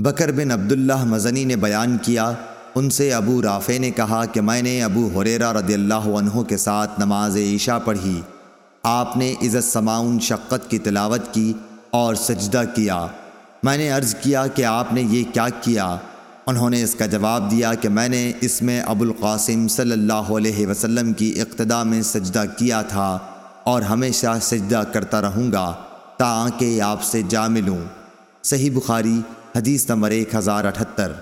بکر بن عبداللہ مزنی نے بیان کیا۔ ان سے ابو رافع نے کہا کہ میں نے ابو حریرہ رضی اللہ عنہ کے ساتھ نماز عشاء پڑھی۔ آپ نے عزت سماؤن شقت کی تلاوت کی اور سجدہ کیا۔ میں نے عرض کیا کہ آپ نے یہ کیا کیا؟ انہوں نے اس کا جواب دیا کہ میں نے اس میں ابو القاسم صلی اللہ علیہ وسلم کی اقتداء میں سجدہ کیا تھا اور ہمیشہ سجدہ کرتا رہوں گا تاکہ آپ سے جا ملوں صحیح بخاری حدیث نمبر ایک ہزار اٹھتر۔